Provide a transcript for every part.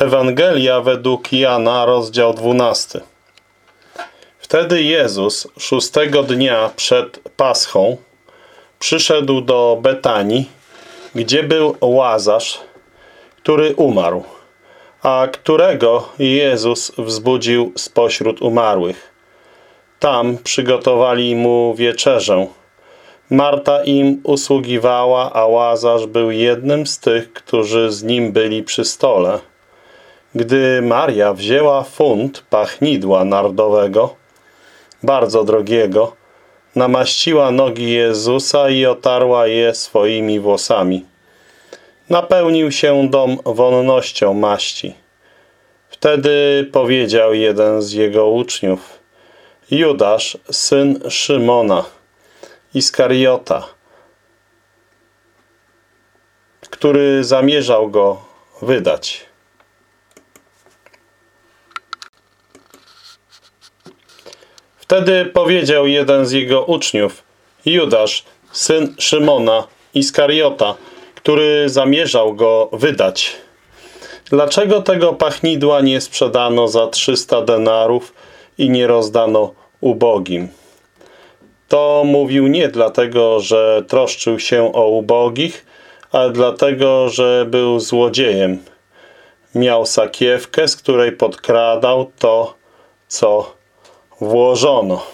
Ewangelia według Jana, rozdział 12. Wtedy Jezus szóstego dnia przed Paschą przyszedł do Betanii, gdzie był Łazarz, który umarł, a którego Jezus wzbudził spośród umarłych. Tam przygotowali mu wieczerzę. Marta im usługiwała, a Łazarz był jednym z tych, którzy z nim byli przy stole. Gdy Maria wzięła funt pachnidła nardowego, bardzo drogiego, namaściła nogi Jezusa i otarła je swoimi włosami. Napełnił się dom wonnością maści. Wtedy powiedział jeden z jego uczniów, Judasz, syn Szymona, Iskariota, który zamierzał go wydać. Wtedy powiedział jeden z jego uczniów, Judasz, syn Szymona, Iskariota, który zamierzał go wydać. Dlaczego tego pachnidła nie sprzedano za 300 denarów i nie rozdano ubogim? To mówił nie dlatego, że troszczył się o ubogich, ale dlatego, że był złodziejem. Miał sakiewkę, z której podkradał to, co włożono.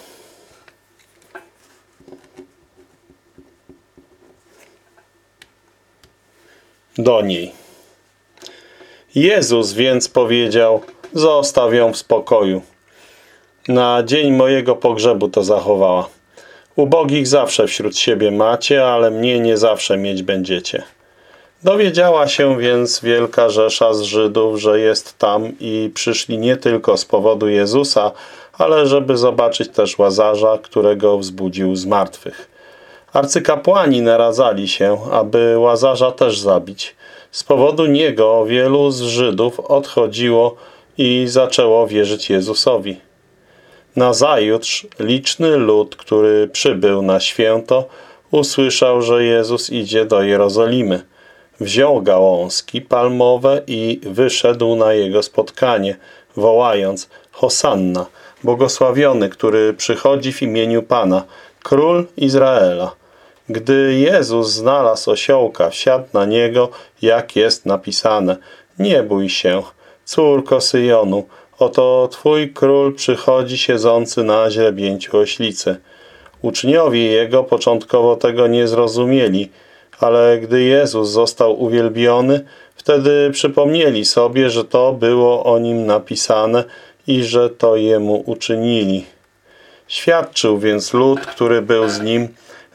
Do niej. Jezus więc powiedział, zostaw ją w spokoju. Na dzień mojego pogrzebu to zachowała. Ubogich zawsze wśród siebie macie, ale mnie nie zawsze mieć będziecie. Dowiedziała się więc wielka rzesza z Żydów, że jest tam i przyszli nie tylko z powodu Jezusa, ale żeby zobaczyć też Łazarza, którego wzbudził z martwych. Arcykapłani naradzali się, aby Łazarza też zabić. Z powodu niego wielu z Żydów odchodziło i zaczęło wierzyć Jezusowi. Nazajutrz liczny lud, który przybył na święto, usłyszał, że Jezus idzie do Jerozolimy. Wziął gałązki palmowe i wyszedł na jego spotkanie, wołając Hosanna, błogosławiony, który przychodzi w imieniu Pana, Król Izraela. Gdy Jezus znalazł osiołka, wsiadł na niego, jak jest napisane. Nie bój się, córko Syjonu, oto Twój król przychodzi siedzący na źrebięciu oślicy. Uczniowie jego początkowo tego nie zrozumieli, ale gdy Jezus został uwielbiony, wtedy przypomnieli sobie, że to było o nim napisane i że to jemu uczynili. Świadczył więc lud, który był z nim,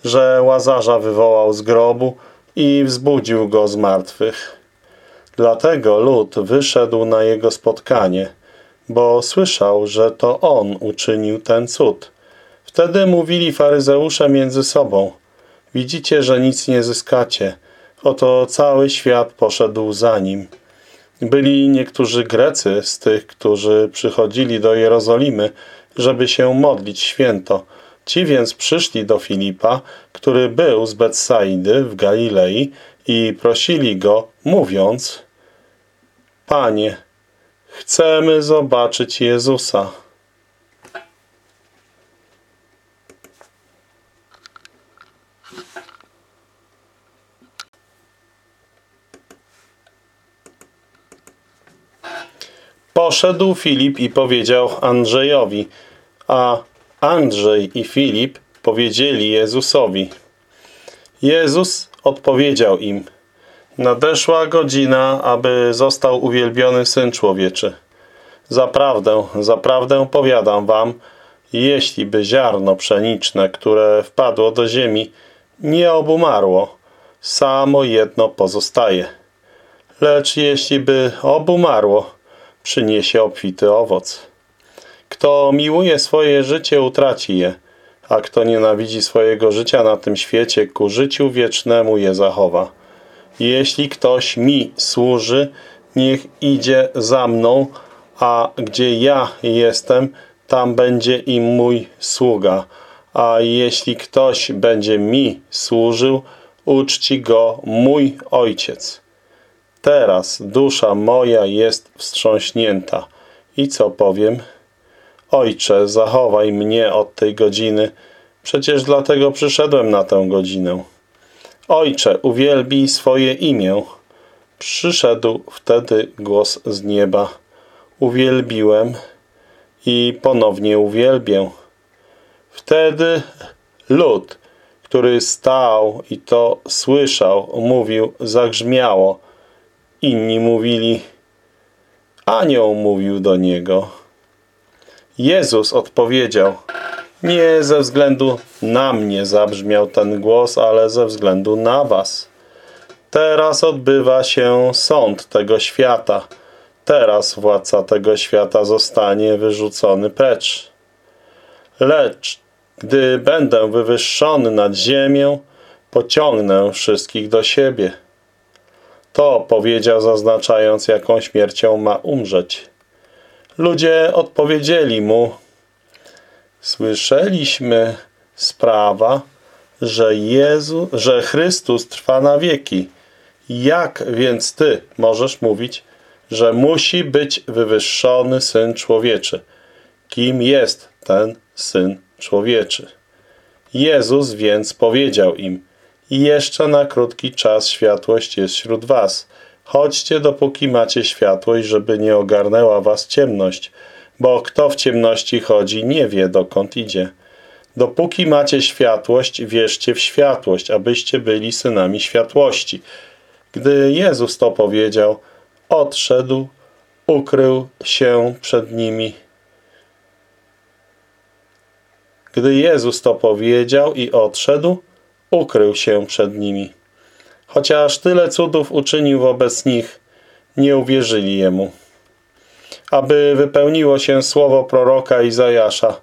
że Łazarza wywołał z grobu i wzbudził go z martwych. Dlatego lud wyszedł na jego spotkanie, bo słyszał, że to on uczynił ten cud. Wtedy mówili faryzeusze między sobą, widzicie, że nic nie zyskacie, oto cały świat poszedł za nim. Byli niektórzy Grecy z tych, którzy przychodzili do Jerozolimy, żeby się modlić święto. Ci więc przyszli do Filipa, który był z Betsaidy w Galilei i prosili go, mówiąc Panie, chcemy zobaczyć Jezusa. Poszedł Filip i powiedział Andrzejowi, a Andrzej i Filip powiedzieli Jezusowi. Jezus odpowiedział im, nadeszła godzina, aby został uwielbiony Syn Człowieczy. Zaprawdę, zaprawdę powiadam wam, jeśli by ziarno pszeniczne, które wpadło do ziemi, nie obumarło, samo jedno pozostaje. Lecz jeśli by obumarło, przyniesie obfity owoc. Kto miłuje swoje życie, utraci je, a kto nienawidzi swojego życia na tym świecie, ku życiu wiecznemu je zachowa. Jeśli ktoś mi służy, niech idzie za mną, a gdzie ja jestem, tam będzie i mój sługa. A jeśli ktoś będzie mi służył, uczci go mój ojciec. Teraz dusza moja jest wstrząśnięta. I co powiem? Ojcze, zachowaj mnie od tej godziny, przecież dlatego przyszedłem na tę godzinę. Ojcze, uwielbij swoje imię. Przyszedł wtedy głos z nieba. Uwielbiłem i ponownie uwielbię. Wtedy lud, który stał i to słyszał, mówił, zagrzmiało. Inni mówili, anioł mówił do niego. Jezus odpowiedział, nie ze względu na mnie zabrzmiał ten głos, ale ze względu na was. Teraz odbywa się sąd tego świata. Teraz władca tego świata zostanie wyrzucony precz. Lecz gdy będę wywyższony nad ziemię, pociągnę wszystkich do siebie. To powiedział, zaznaczając, jaką śmiercią ma umrzeć. Ludzie odpowiedzieli mu, słyszeliśmy sprawa, że, Jezu, że Chrystus trwa na wieki. Jak więc Ty możesz mówić, że musi być wywyższony Syn Człowieczy? Kim jest ten Syn Człowieczy? Jezus więc powiedział im, jeszcze na krótki czas światłość jest wśród was. Chodźcie, dopóki macie światłość, żeby nie ogarnęła was ciemność, bo kto w ciemności chodzi, nie wie, dokąd idzie. Dopóki macie światłość, wierzcie w światłość, abyście byli synami światłości. Gdy Jezus to powiedział, odszedł, ukrył się przed nimi. Gdy Jezus to powiedział i odszedł, ukrył się przed nimi. Chociaż tyle cudów uczynił wobec nich, nie uwierzyli Jemu. Aby wypełniło się słowo proroka Izajasza.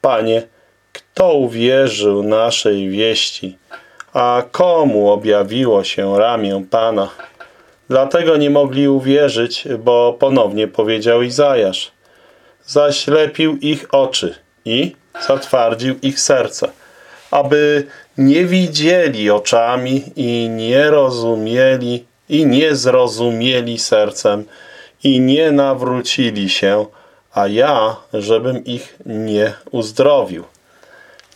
Panie, kto uwierzył naszej wieści, a komu objawiło się ramię Pana? Dlatego nie mogli uwierzyć, bo ponownie powiedział Izajasz. Zaślepił ich oczy i zatwardził ich serce, aby nie widzieli oczami i nie rozumieli i nie zrozumieli sercem i nie nawrócili się, a ja, żebym ich nie uzdrowił.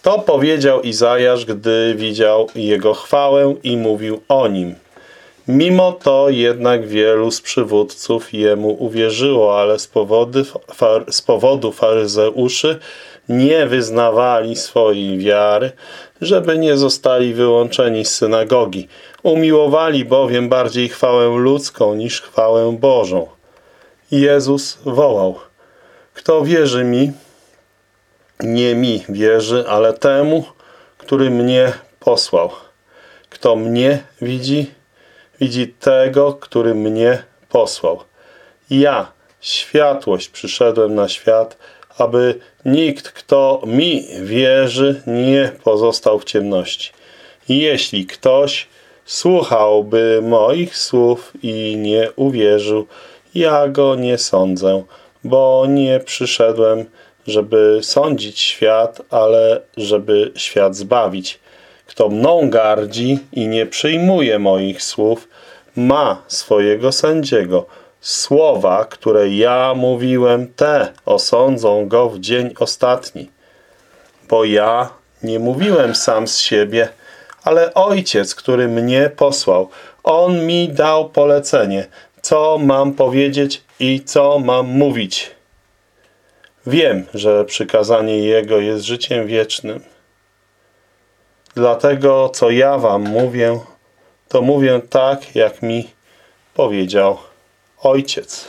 To powiedział Izajasz, gdy widział jego chwałę i mówił o nim. Mimo to jednak wielu z przywódców jemu uwierzyło, ale z powodu, z powodu faryzeuszy nie wyznawali swojej wiary, żeby nie zostali wyłączeni z synagogi. Umiłowali bowiem bardziej chwałę ludzką niż chwałę Bożą. Jezus wołał, kto wierzy mi, nie mi wierzy, ale temu, który mnie posłał. Kto mnie widzi, widzi tego, który mnie posłał. Ja, światłość, przyszedłem na świat, aby nikt, kto mi wierzy, nie pozostał w ciemności. Jeśli ktoś słuchałby moich słów i nie uwierzył, ja go nie sądzę, bo nie przyszedłem, żeby sądzić świat, ale żeby świat zbawić. Kto mną gardzi i nie przyjmuje moich słów, ma swojego sędziego. Słowa, które ja mówiłem, te osądzą go w dzień ostatni. Bo ja nie mówiłem sam z siebie, ale Ojciec, który mnie posłał, On mi dał polecenie, co mam powiedzieć i co mam mówić. Wiem, że przykazanie Jego jest życiem wiecznym. Dlatego, co ja wam mówię, to mówię tak, jak mi powiedział Ojciec.